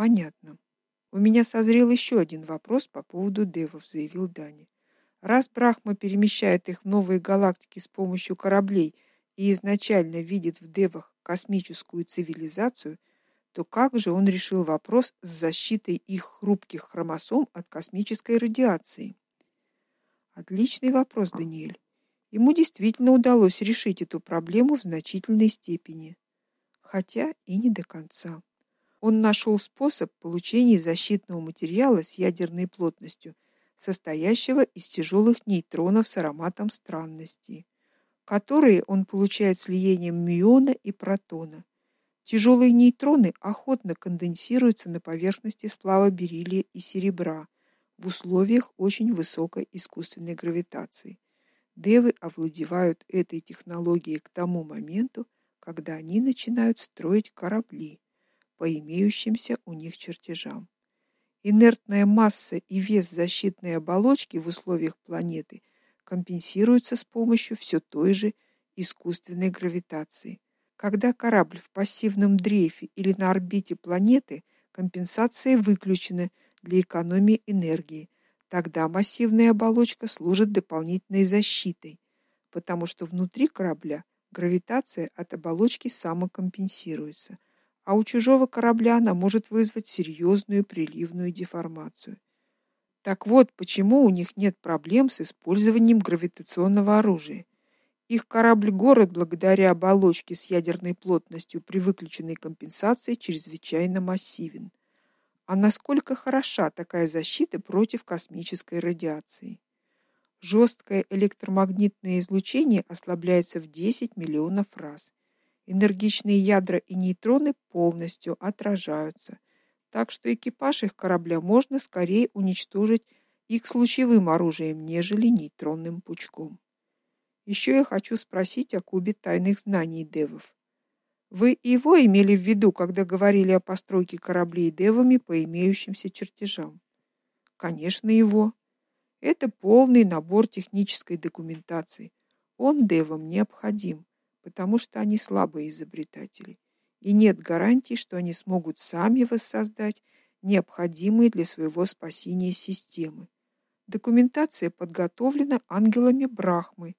Понятно. У меня созрел еще один вопрос по поводу девов, заявил Дани. Раз Брахма перемещает их в новые галактики с помощью кораблей и изначально видит в девах космическую цивилизацию, то как же он решил вопрос с защитой их хрупких хромосом от космической радиации? Отличный вопрос, Даниэль. Ему действительно удалось решить эту проблему в значительной степени, хотя и не до конца. Он нашел способ получения защитного материала с ядерной плотностью, состоящего из тяжелых нейтронов с ароматом странности, которые он получает слиянием миона и протона. Тяжелые нейтроны охотно конденсируются на поверхности сплава бериллия и серебра в условиях очень высокой искусственной гравитации. Девы овладевают этой технологией к тому моменту, когда они начинают строить корабли по имеющимся у них чертежам. Инертная масса и вес защитной оболочки в условиях планеты компенсируются с помощью все той же искусственной гравитации. Когда корабль в пассивном дрейфе или на орбите планеты, компенсация выключена для экономии энергии Тогда массивная оболочка служит дополнительной защитой, потому что внутри корабля гравитация от оболочки самокомпенсируется, а у чужого корабля она может вызвать серьезную приливную деформацию. Так вот, почему у них нет проблем с использованием гравитационного оружия. Их корабль-город благодаря оболочке с ядерной плотностью при выключенной компенсации чрезвычайно массивен. А насколько хороша такая защита против космической радиации? Жесткое электромагнитное излучение ослабляется в 10 миллионов раз. Энергичные ядра и нейтроны полностью отражаются, так что экипаж их корабля можно скорее уничтожить их с лучевым оружием, нежели нейтронным пучком. Еще я хочу спросить о кубе тайных знаний девов. Вы его имели в виду, когда говорили о постройке кораблей девами по имеющимся чертежам? Конечно, его. Это полный набор технической документации. Он девам необходим, потому что они слабые изобретатели, и нет гарантии, что они смогут сами воссоздать необходимые для своего спасения системы. Документация подготовлена ангелами Брахмы,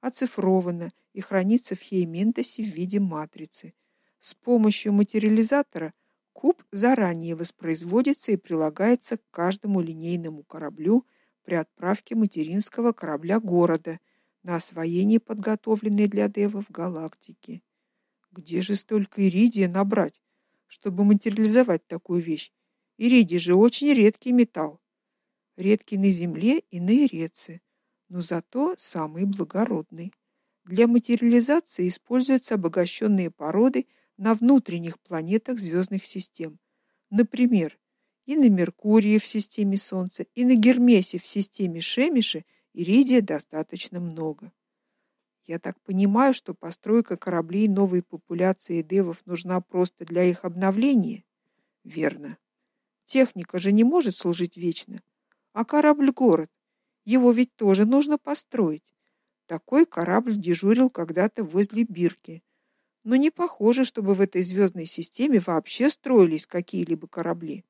оцифрована и хранится в Хейментосе в виде матрицы. С помощью материализатора куб заранее воспроизводится и прилагается к каждому линейному кораблю при отправке материнского корабля города на освоение подготовленной для девов галактики. Где же столько иридия набрать, чтобы материализовать такую вещь? Иридий же очень редкий металл. Редкий на земле и на Иреце но зато самый благородный. Для материализации используются обогащенные породы на внутренних планетах звездных систем. Например, и на Меркурии в системе Солнца, и на Гермесе в системе Шемиши иридия достаточно много. Я так понимаю, что постройка кораблей новой популяции девов нужна просто для их обновления. Верно. Техника же не может служить вечно. А корабль-город его ведь тоже нужно построить. Такой корабль дежурил когда-то возле Бирки. Но не похоже, чтобы в этой звездной системе вообще строились какие-либо корабли.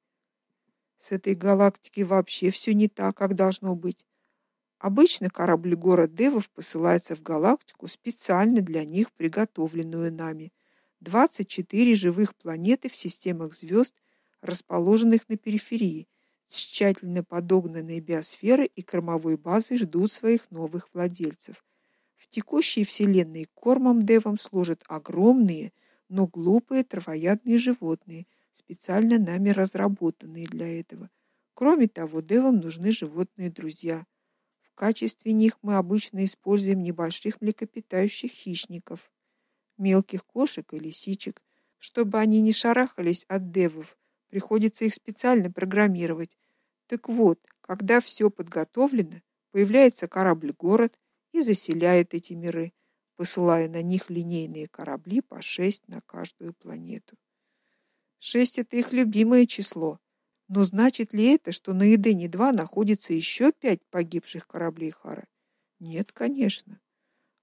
С этой галактики вообще все не так, как должно быть. Обычно корабль город Девов посылается в галактику специально для них приготовленную нами. 24 живых планеты в системах звезд, расположенных на периферии, с тщательно подогнанной биосферой и кормовой базой ждут своих новых владельцев. В текущей вселенной кормом девам служат огромные, но глупые травоядные животные, специально нами разработанные для этого. Кроме того, девам нужны животные друзья. В качестве них мы обычно используем небольших млекопитающих хищников, мелких кошек и лисичек, чтобы они не шарахались от девов. Приходится их специально программировать, так вот, когда все подготовлено, появляется корабль-город и заселяет эти миры, посылая на них линейные корабли по шесть на каждую планету. Шесть это их любимое число. Но значит ли это, что на Эдене-2 находится еще пять погибших кораблей Хара? Нет, конечно.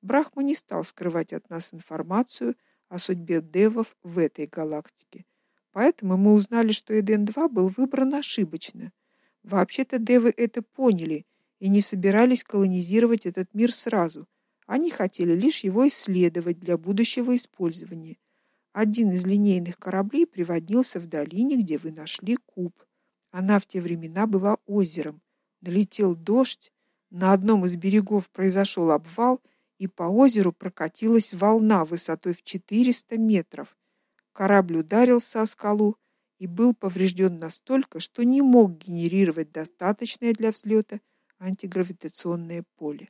Брахма не стал скрывать от нас информацию о судьбе девов в этой галактике, Поэтому мы узнали, что Эден-2 был выбран ошибочно. Вообще-то девы это поняли и не собирались колонизировать этот мир сразу. Они хотели лишь его исследовать для будущего использования. Один из линейных кораблей приводнился в долине, где вы нашли куб. Она в те времена была озером. Налетел дождь, на одном из берегов произошел обвал, и по озеру прокатилась волна высотой в 400 метров. Корабль ударился о скалу и был поврежден настолько, что не мог генерировать достаточное для взлета антигравитационное поле.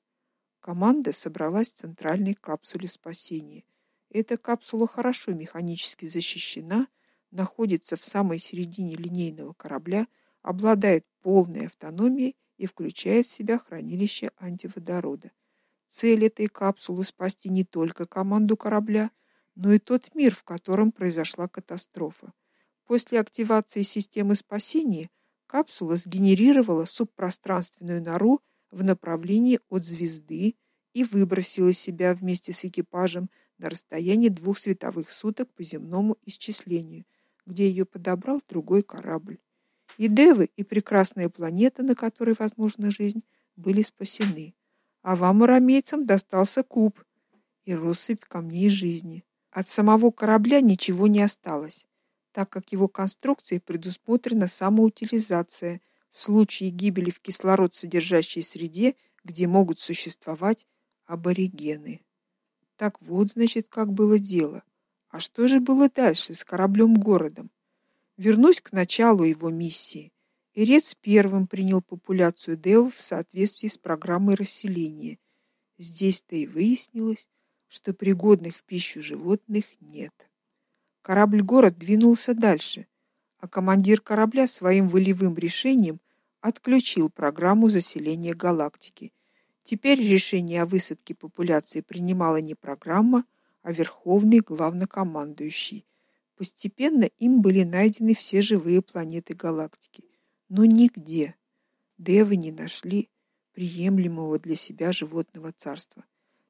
Команда собралась в центральной капсуле спасения. Эта капсула хорошо механически защищена, находится в самой середине линейного корабля, обладает полной автономией и включает в себя хранилище антиводорода. Цель этой капсулы спасти не только команду корабля, но и тот мир, в котором произошла катастрофа. После активации системы спасения капсула сгенерировала субпространственную нору в направлении от звезды и выбросила себя вместе с экипажем на расстоянии двух световых суток по земному исчислению, где ее подобрал другой корабль. И Девы, и прекрасная планета, на которой возможна жизнь, были спасены. А вам, арамейцам, достался куб и россыпь камней жизни. От самого корабля ничего не осталось, так как его конструкцией предусмотрена самоутилизация в случае гибели в кислород содержащей среде, где могут существовать аборигены. Так вот, значит, как было дело. А что же было дальше с кораблем-городом? Вернусь к началу его миссии. Ирец первым принял популяцию девов в соответствии с программой расселения. Здесь-то и выяснилось, что пригодных в пищу животных нет. Корабль-город двинулся дальше, а командир корабля своим волевым решением отключил программу заселения галактики. Теперь решение о высадке популяции принимала не программа, а верховный главнокомандующий. Постепенно им были найдены все живые планеты галактики, но нигде девы не нашли приемлемого для себя животного царства.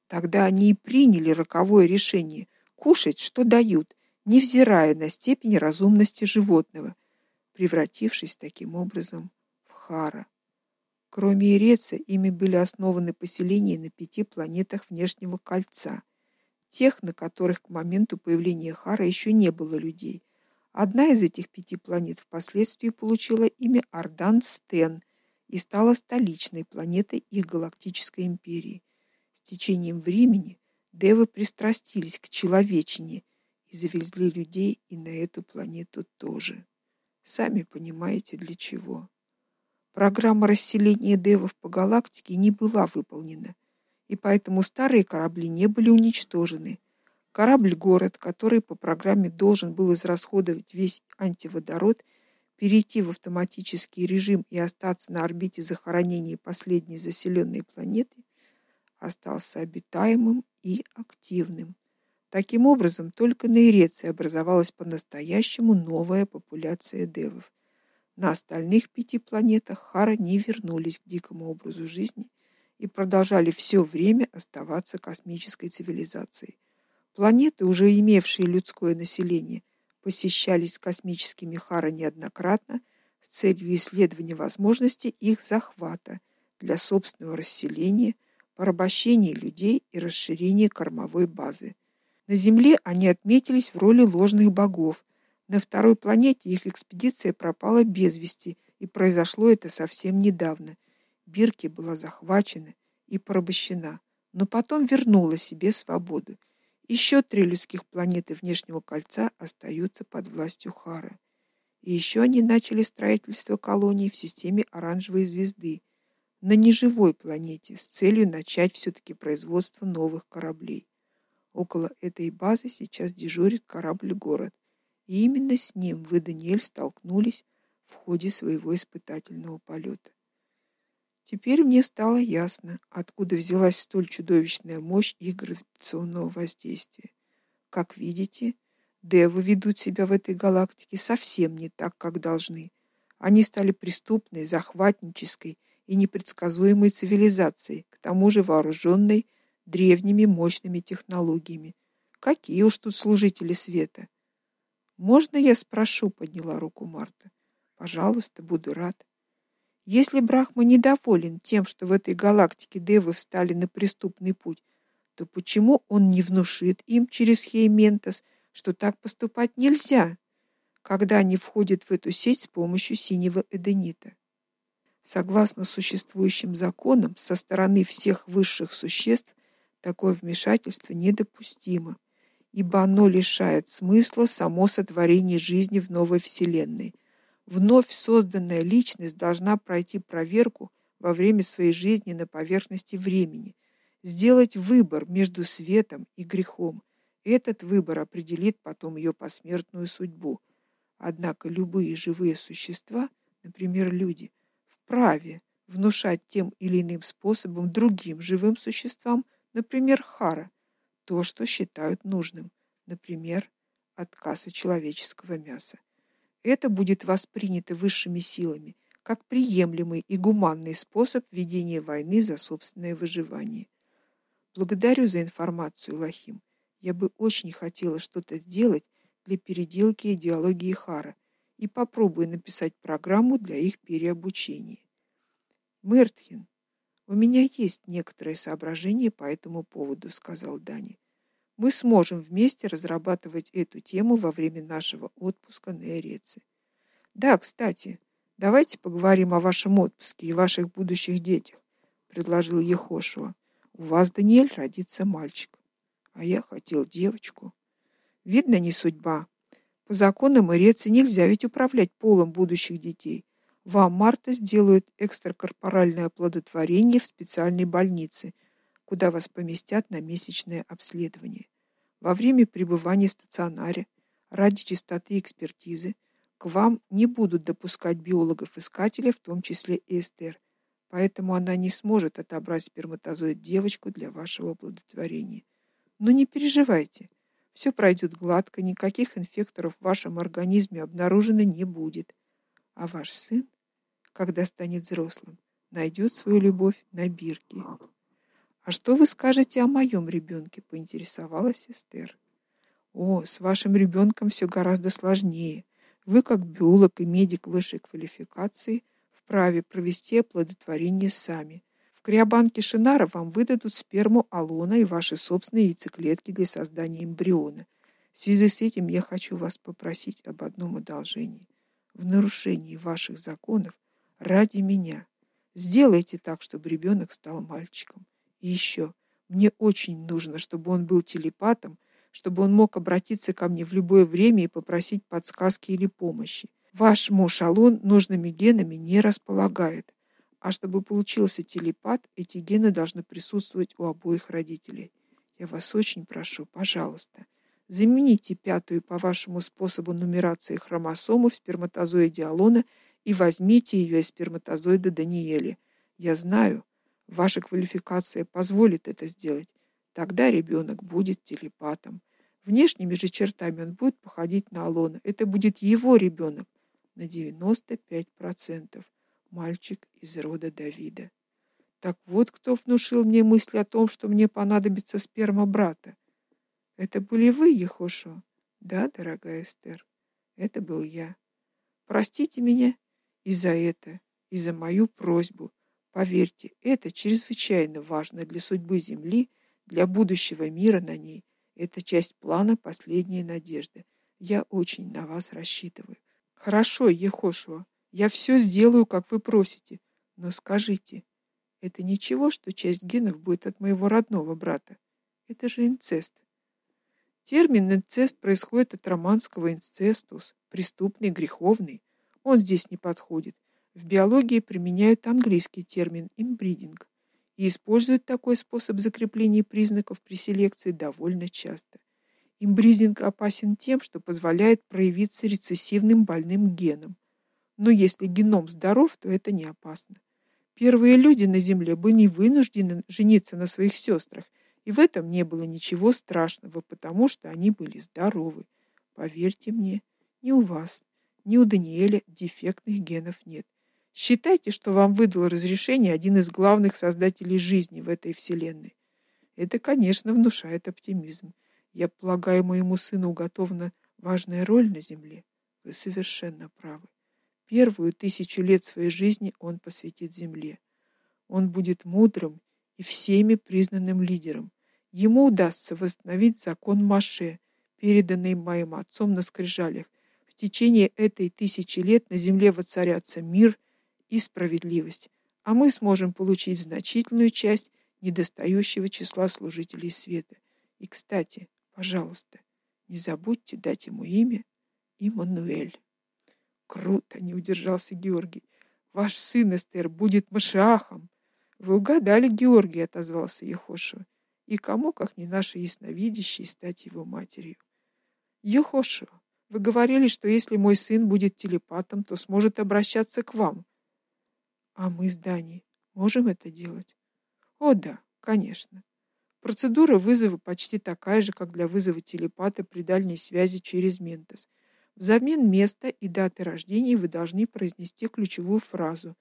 Тогда они и приняли роковое решение кушать, что дают, невзирая на степень разумности животного, превратившись таким образом в хара. Кроме Иреца, ими были основаны поселения на пяти планетах внешнего кольца, тех, на которых к моменту появления Хара еще не было людей. Одна из этих пяти планет впоследствии получила имя Ардан-Стен и стала столичной планетой их галактической империи. С течением времени девы пристрастились к человечине и завезли людей и на эту планету тоже. Сами понимаете, для чего. Программа расселения девов по галактике не была выполнена, и поэтому старые корабли не были уничтожены. Корабль-город, который по программе должен был израсходовать весь антиводород, перейти в автоматический режим и остаться на орбите захоронения последней заселенной планеты, остался обитаемым и активным. Таким образом, только на Иреции образовалась по-настоящему новая популяция девов. На остальных пяти планетах Хара не вернулись к дикому образу жизни и продолжали все время оставаться космической цивилизацией. Планеты, уже имевшие людское население, посещались космическими Хара неоднократно с целью исследования возможности их захвата для собственного расселения – порабощение людей и расширение кормовой базы. На Земле они отметились в роли ложных богов. На второй планете их экспедиция пропала без вести, и произошло это совсем недавно. Бирки была захвачена и порабощена, но потом вернула себе свободу. Еще три людских планеты внешнего кольца остаются под властью Хара. И еще они начали строительство колоний в системе оранжевой звезды на неживой планете с целью начать все таки производство новых кораблей. Около этой базы сейчас дежурит корабль-город, и именно с ним вы, Даниэль, столкнулись в ходе своего испытательного полета. Теперь мне стало ясно, откуда взялась столь чудовищная мощь их гравитационного воздействия. Как видите, девы ведут себя в этой галактике совсем не так, как должны. Они стали преступной, захватнической и непредсказуемой цивилизацией, к тому же вооруженной древними мощными технологиями. Какие уж тут служители света. Можно я спрошу, подняла руку Марта. Пожалуйста, буду рад. Если Брахма недоволен тем, что в этой галактике девы встали на преступный путь, то почему он не внушит им через Хейментос, что так поступать нельзя, когда они входят в эту сеть с помощью синего эденита? Согласно существующим законам, со стороны всех высших существ такое вмешательство недопустимо, ибо оно лишает смысла само сотворение жизни в новой вселенной. Вновь созданная личность должна пройти проверку во время своей жизни на поверхности времени, сделать выбор между светом и грехом. Этот выбор определит потом ее посмертную судьбу. Однако любые живые существа, например, люди, вправе внушать тем или иным способом другим живым существам, например, хара, то, что считают нужным, например, отказ от человеческого мяса. Это будет воспринято высшими силами как приемлемый и гуманный способ ведения войны за собственное выживание. Благодарю за информацию, Лахим. Я бы очень хотела что-то сделать для переделки идеологии Хара и попробую написать программу для их переобучения. Мертхин, у меня есть некоторые соображения по этому поводу, сказал Дани. Мы сможем вместе разрабатывать эту тему во время нашего отпуска на Эреце. Да, кстати, давайте поговорим о вашем отпуске и ваших будущих детях, предложил Ехошуа. У вас, Даниэль, родится мальчик, а я хотел девочку. Видно, не судьба. По законам Ирецы нельзя ведь управлять полом будущих детей. Вам Марта сделают экстракорпоральное оплодотворение в специальной больнице, куда вас поместят на месячное обследование. Во время пребывания в стационаре ради чистоты экспертизы к вам не будут допускать биологов-искателей, в том числе и Эстер. Поэтому она не сможет отобрать сперматозоид девочку для вашего оплодотворения. Но не переживайте. все пройдет гладко, никаких инфекторов в вашем организме обнаружено не будет. А ваш сын, когда станет взрослым, найдет свою любовь на бирке. А что вы скажете о моем ребенке? поинтересовалась Эстер. О, с вашим ребенком все гораздо сложнее. Вы как биолог и медик высшей квалификации вправе провести оплодотворение сами. В криобанке Шинара вам выдадут сперму Алона и ваши собственные яйцеклетки для создания эмбриона. В связи с этим я хочу вас попросить об одном одолжении. В нарушении ваших законов ради меня сделайте так, чтобы ребенок стал мальчиком. И еще, мне очень нужно, чтобы он был телепатом, чтобы он мог обратиться ко мне в любое время и попросить подсказки или помощи. Ваш муж Алон нужными генами не располагает. А чтобы получился телепат, эти гены должны присутствовать у обоих родителей. Я вас очень прошу, пожалуйста, замените пятую по вашему способу нумерации хромосому в сперматозоиде Алона и возьмите ее из сперматозоида Даниэля. Я знаю, Ваша квалификация позволит это сделать. Тогда ребенок будет телепатом. Внешними же чертами он будет походить на Алона. Это будет его ребенок на 95%. Мальчик из рода Давида. Так вот кто внушил мне мысль о том, что мне понадобится сперма брата. Это были вы, Ехошо? Да, дорогая Эстер. Это был я. Простите меня и за это, и за мою просьбу Поверьте, это чрезвычайно важно для судьбы земли, для будущего мира на ней. Это часть плана последней надежды. Я очень на вас рассчитываю. Хорошо, Ехошуа, я все сделаю, как вы просите. Но скажите, это ничего, что часть генов будет от моего родного брата? Это же инцест. Термин инцест происходит от романского инцестус, преступный, греховный. Он здесь не подходит. В биологии применяют английский термин инбридинг и используют такой способ закрепления признаков при селекции довольно часто. Инбридинг опасен тем, что позволяет проявиться рецессивным больным геном. Но если геном здоров, то это не опасно. Первые люди на земле были не вынуждены жениться на своих сестрах, и в этом не было ничего страшного, потому что они были здоровы. Поверьте мне, ни у вас, ни у Даниэля дефектных генов нет. Считайте, что вам выдал разрешение один из главных создателей жизни в этой вселенной. Это, конечно, внушает оптимизм. Я полагаю, моему сыну уготована Важная роль на земле. Вы совершенно правы. Первую тысячу лет своей жизни он посвятит земле. Он будет мудрым и всеми признанным лидером. Ему удастся восстановить закон Маше, переданный моим отцом на скрижалях. В течение этой тысячи лет на земле воцарятся мир и справедливость, а мы сможем получить значительную часть недостающего числа служителей света. И, кстати, пожалуйста, не забудьте дать ему имя Иммануэль. Круто, не удержался Георгий. Ваш сын Эстер будет Машиахом. Вы угадали, Георгий, отозвался Ехошева. И кому, как не нашей ясновидящей, стать его матерью? Ехошева, вы говорили, что если мой сын будет телепатом, то сможет обращаться к вам. А мы с Даней можем это делать? О, да, конечно. Процедура вызова почти такая же, как для вызова телепата при дальней связи через Ментос. Взамен места и даты рождения вы должны произнести ключевую фразу.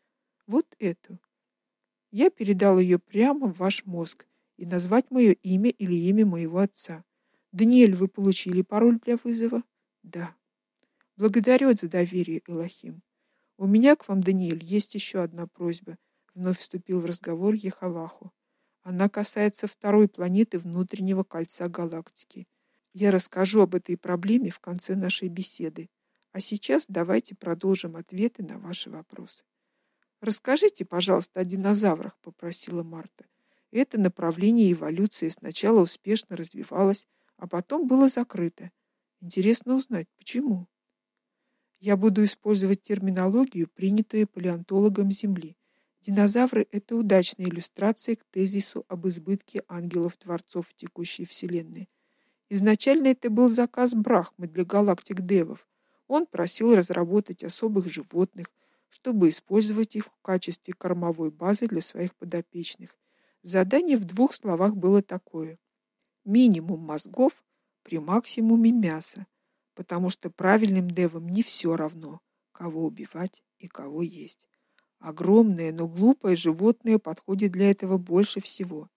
Вот эту. Я передал ее прямо в ваш мозг и назвать мое имя или имя моего отца. Даниэль, вы получили пароль для вызова? Да. Благодарю за доверие, Элохим. У меня к вам, Даниэль, есть еще одна просьба. Вновь вступил в разговор Ехаваху. Она касается второй планеты внутреннего кольца галактики. Я расскажу об этой проблеме в конце нашей беседы. А сейчас давайте продолжим ответы на ваши вопросы. Расскажите, пожалуйста, о динозаврах, попросила Марта. Это направление эволюции сначала успешно развивалось, а потом было закрыто. Интересно узнать, почему. Я буду использовать терминологию, принятую палеонтологом Земли. Динозавры это удачная иллюстрация к тезису об избытке ангелов-творцов в текущей вселенной. Изначально это был заказ Брахмы для галактик Девов. Он просил разработать особых животных, чтобы использовать их в качестве кормовой базы для своих подопечных. Задание в двух словах было такое: минимум мозгов при максимуме мяса, потому что правильным девам не все равно, кого убивать и кого есть. Огромное, но глупое животное подходит для этого больше всего.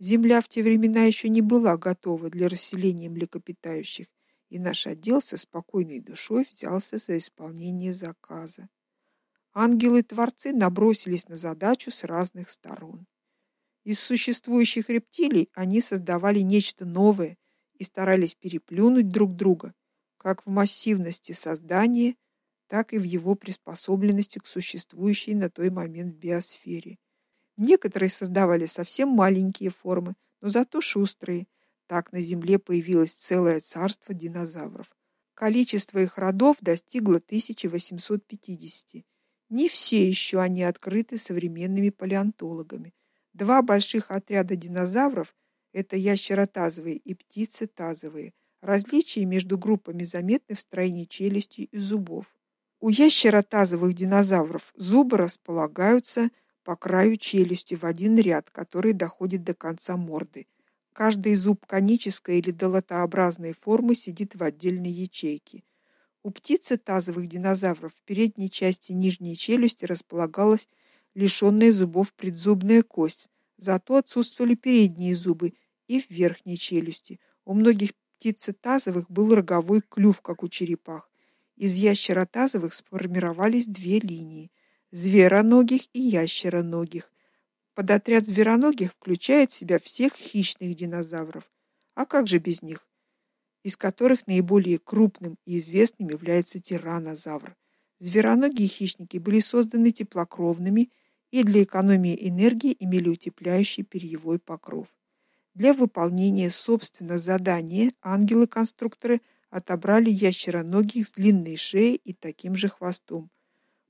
Земля в те времена еще не была готова для расселения млекопитающих, и наш отдел со спокойной душой взялся за исполнение заказа ангелы-творцы набросились на задачу с разных сторон. Из существующих рептилий они создавали нечто новое и старались переплюнуть друг друга, как в массивности создания, так и в его приспособленности к существующей на той момент биосфере. Некоторые создавали совсем маленькие формы, но зато шустрые. Так на Земле появилось целое царство динозавров. Количество их родов достигло 1850. Не все еще они открыты современными палеонтологами. Два больших отряда динозавров это ящеротазовые и птицетазовые. Различия между группами заметны в строении челюсти и зубов. У ящеротазовых динозавров зубы располагаются по краю челюсти в один ряд, который доходит до конца морды. Каждый зуб конической или долотообразной формы сидит в отдельной ячейке. У птицы тазовых динозавров в передней части нижней челюсти располагалась лишённая зубов предзубная кость, зато отсутствовали передние зубы и в верхней челюсти. У многих птицетазовых был роговой клюв, как у черепах. Из ящеротазовых сформировались две линии: звероногих и ящероногих. Подотряд звероногих включает в себя всех хищных динозавров. А как же без них? из которых наиболее крупным и известным является тираннозавр. Звероногие хищники были созданы теплокровными и для экономии энергии имели утепляющий перьевой покров. Для выполнения собственного задания ангелы-конструкторы отобрали ящероногих с длинной шеей и таким же хвостом.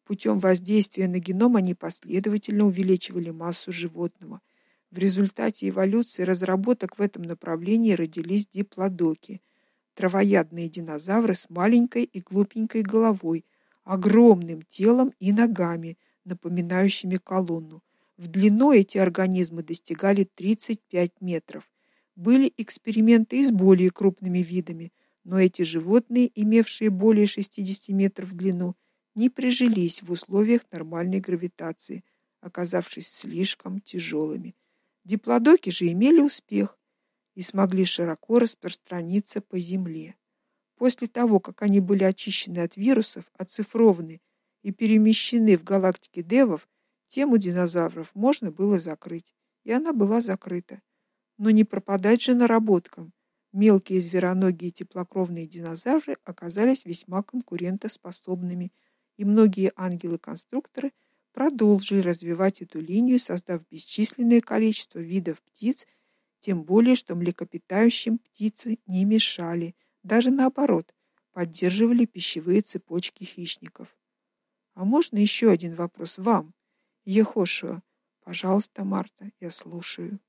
Путем воздействия на геном они последовательно увеличивали массу животного. В результате эволюции разработок в этом направлении родились диплодоки – травоядные динозавры с маленькой и глупенькой головой, огромным телом и ногами, напоминающими колонну. В длину эти организмы достигали 35 метров. Были эксперименты и с более крупными видами, но эти животные, имевшие более 60 метров в длину, не прижились в условиях нормальной гравитации, оказавшись слишком тяжелыми. Диплодоки же имели успех и смогли широко распространиться по земле. После того, как они были очищены от вирусов, оцифрованы и перемещены в галактики девов, тему динозавров можно было закрыть, и она была закрыта. Но не пропадать же наработкам. Мелкие звероногие теплокровные динозавры оказались весьма конкурентоспособными, и многие ангелы-конструкторы продолжили развивать эту линию, создав бесчисленное количество видов птиц, тем более что млекопитающим птицы не мешали, даже наоборот, поддерживали пищевые цепочки хищников. А можно еще один вопрос вам, Ехошуа? Пожалуйста, Марта, я слушаю.